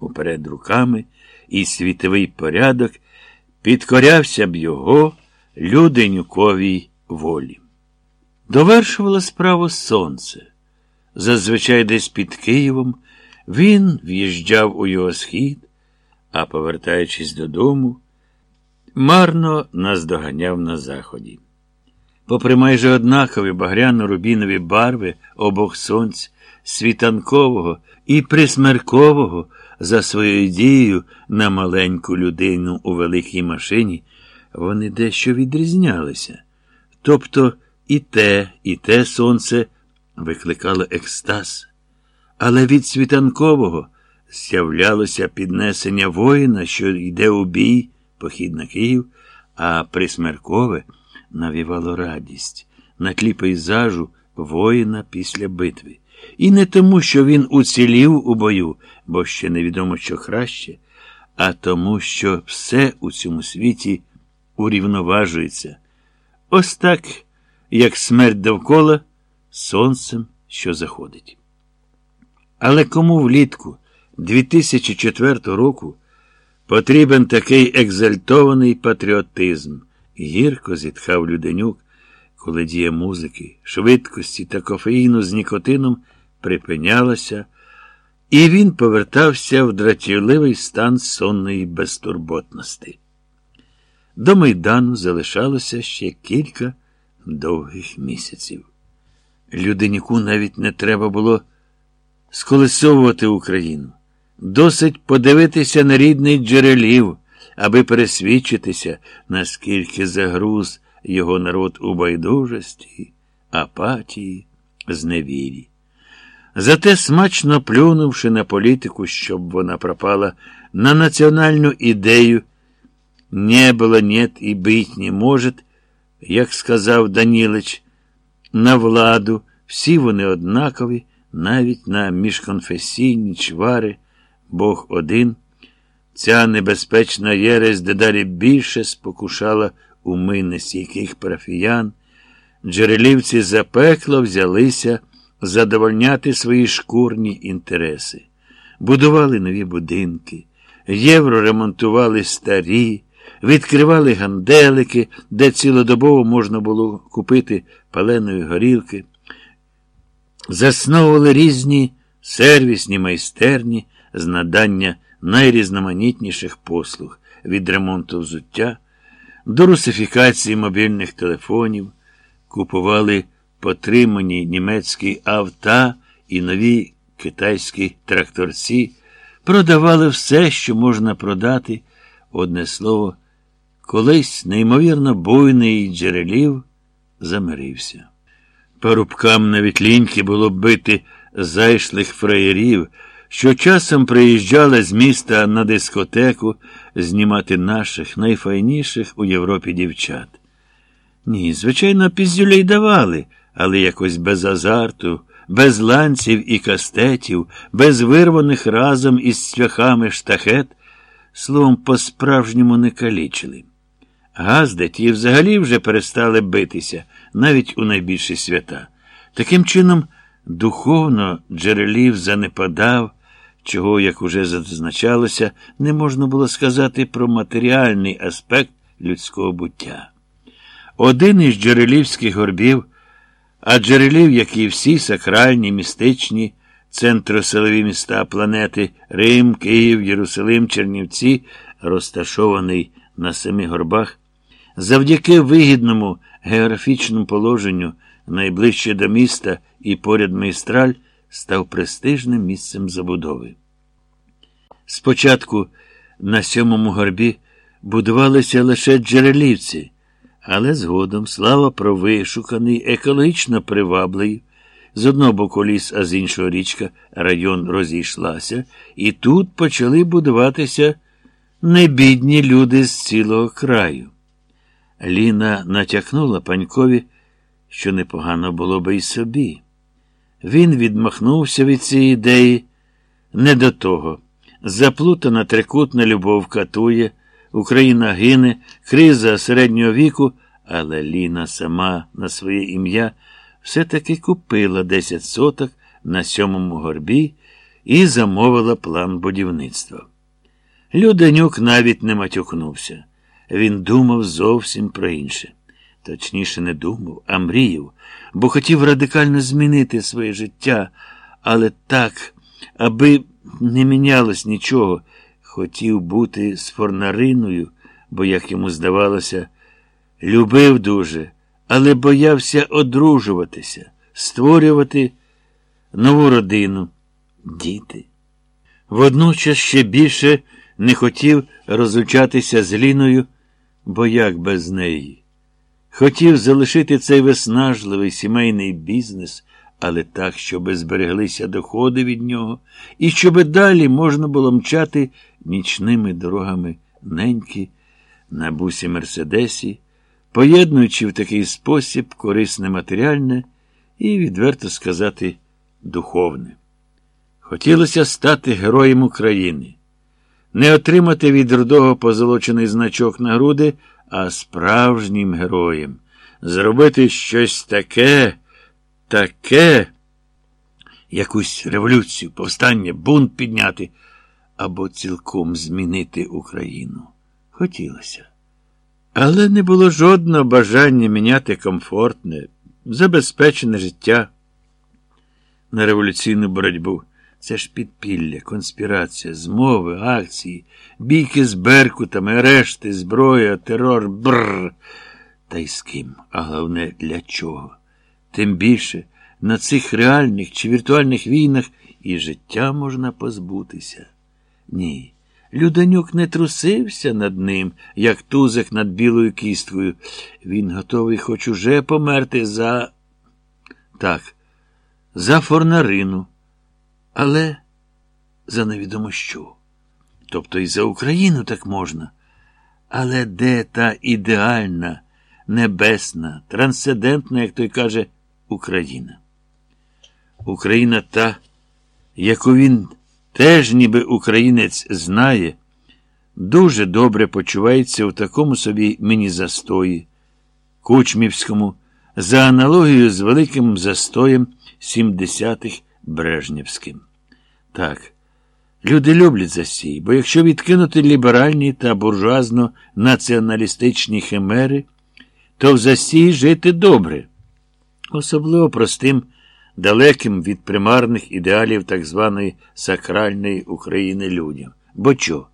уперед руками, і світовий порядок підкорявся б його люденюковій волі. Довершувало справу сонце. Зазвичай десь під Києвом він в'їжджав у його схід, а, повертаючись додому, марно наздоганяв на заході. Попри майже однакові багряно-рубінові барви обох сонць, світанкового і присмеркового за своєю дією на маленьку людину у великій машині, вони дещо відрізнялися. Тобто і те, і те сонце викликало екстаз. Але від світанкового з'являлося піднесення воїна, що йде у бій, похід на Київ, а присмеркове навівало радість на тлі пейзажу воїна після битви. І не тому, що він уцілів у бою, бо ще невідомо, що краще, а тому, що все у цьому світі урівноважується. Ось так, як смерть довкола, сонцем, що заходить. Але кому влітку 2004 року потрібен такий екзальтований патріотизм? Гірко зітхав Люденюк, коли дія музики, швидкості та кофеїну з нікотином припинялася, і він повертався в дратівливий стан сонної безтурботності. До Майдану залишалося ще кілька довгих місяців. Люденюку навіть не треба було сколесовувати Україну. Досить подивитися на рідний джерелів, аби пересвідчитися, наскільки загруз його народ у байдужості, апатії, зневірі. Зате, смачно плюнувши на політику, щоб вона пропала, на національну ідею, не було, нет і бить не может, як сказав Данілич, на владу, всі вони однакові, навіть на міжконфесійні чвари, Бог один. Ця небезпечна єресь дедалі більше спокушала уми нестійких парафіян. Джерелівці запекло взялися задовольняти свої шкурні інтереси. Будували нові будинки, євро ремонтували старі, відкривали ганделики, де цілодобово можна було купити паленої горілки, засновували різні сервісні майстерні з надання найрізноманітніших послуг від ремонту взуття до русифікації мобільних телефонів, купували потримані німецькі авто і нові китайські тракторці, продавали все, що можна продати, одне слово, колись неймовірно буйний джерелів замирився. Парубкам навіть ліньки було бити зайшлих фраєрів, що часом приїжджали з міста на дискотеку знімати наших найфайніших у Європі дівчат. Ні, звичайно, піздюлей давали, але якось без азарту, без ланців і кастетів, без вирваних разом із цвяхами штахет, словом, по-справжньому не калічили. Газди ті взагалі вже перестали битися, навіть у найбільші свята. Таким чином, духовно джерелів занепадав, чого, як уже зазначалося, не можна було сказати про матеріальний аспект людського буття. Один із джерелівських горбів, а джерелів, як і всі сакральні, містичні, центросилові міста планети Рим, Київ, Єрусалим, Чернівці, розташований на семи горбах, завдяки вигідному географічному положенню найближче до міста і поряд майстраль став престижним місцем забудови. Спочатку на сьомому горбі будувалися лише джерелівці, але згодом слава про вишуканий, екологічно привабливий, з одного боку ліс, а з іншого річка район розійшлася, і тут почали будуватися небідні люди з цілого краю. Ліна натякнула панькові, що непогано було би й собі. Він відмахнувся від цієї ідеї не до того. Заплутана трикутна любов катує, Україна гине, криза середнього віку, але Ліна сама на своє ім'я все-таки купила 10 соток на сьомому горбі і замовила план будівництва. Люденюк навіть не матюкнувся. Він думав зовсім про інше. Точніше, не думав, а мріяв, бо хотів радикально змінити своє життя, але так, аби не мінялось нічого, хотів бути з форнариною, бо, як йому здавалося, любив дуже, але боявся одружуватися, створювати нову родину, діти. Водночас ще більше не хотів розлучатися з Ліною, бо як без неї. Хотів залишити цей виснажливий сімейний бізнес, але так, щоб збереглися доходи від нього, і щоб далі можна було мчати нічними дорогами неньки на бусі Мерседесі, поєднуючи в такий спосіб корисне матеріальне і, відверто сказати, духовне. Хотілося стати героєм України, не отримати від рудого позолочений значок на груди, а справжнім героєм, зробити щось таке, таке, якусь революцію, повстання, бунт підняти або цілком змінити Україну. Хотілося. Але не було жодного бажання міняти комфортне, забезпечене життя на революційну боротьбу. Це ж підпілля, конспірація, змови, акції, бійки з беркутами, арешти, зброя, терор, бррр. Та й з ким, а головне, для чого? Тим більше на цих реальних чи віртуальних війнах і життя можна позбутися. Ні. Люденюк не трусився над ним, як тузик над білою кісткою. Він готовий хоч уже померти за. Так, за форнарину. Але за невідомо що. Тобто і за Україну так можна. Але де та ідеальна, небесна, трансцендентна, як той каже, Україна? Україна та, яку він теж, ніби українець, знає, дуже добре почувається у такому собі міні-застої, Кучмівському, за аналогією з великим застоєм 70-х Брежнєвським. Так, люди люблять засій, бо якщо відкинути ліберальні та буржуазно-націоналістичні химери, то в засій жити добре, особливо простим, далеким від примарних ідеалів так званої сакральної України людям. Бо чо?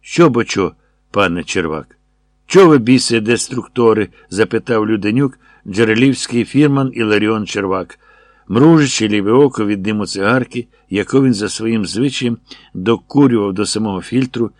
Що бо чо, пане Червак? Чого ви біси, деструктори? запитав Люденюк, джерелівський фірман Іларіон Червак мружачи ліве око від диму цигарки, яку він за своїм звичаєм докурював до самого фільтру,